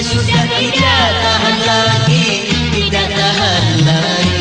Sudah tidak tahan lagi Tidak tahan lagi.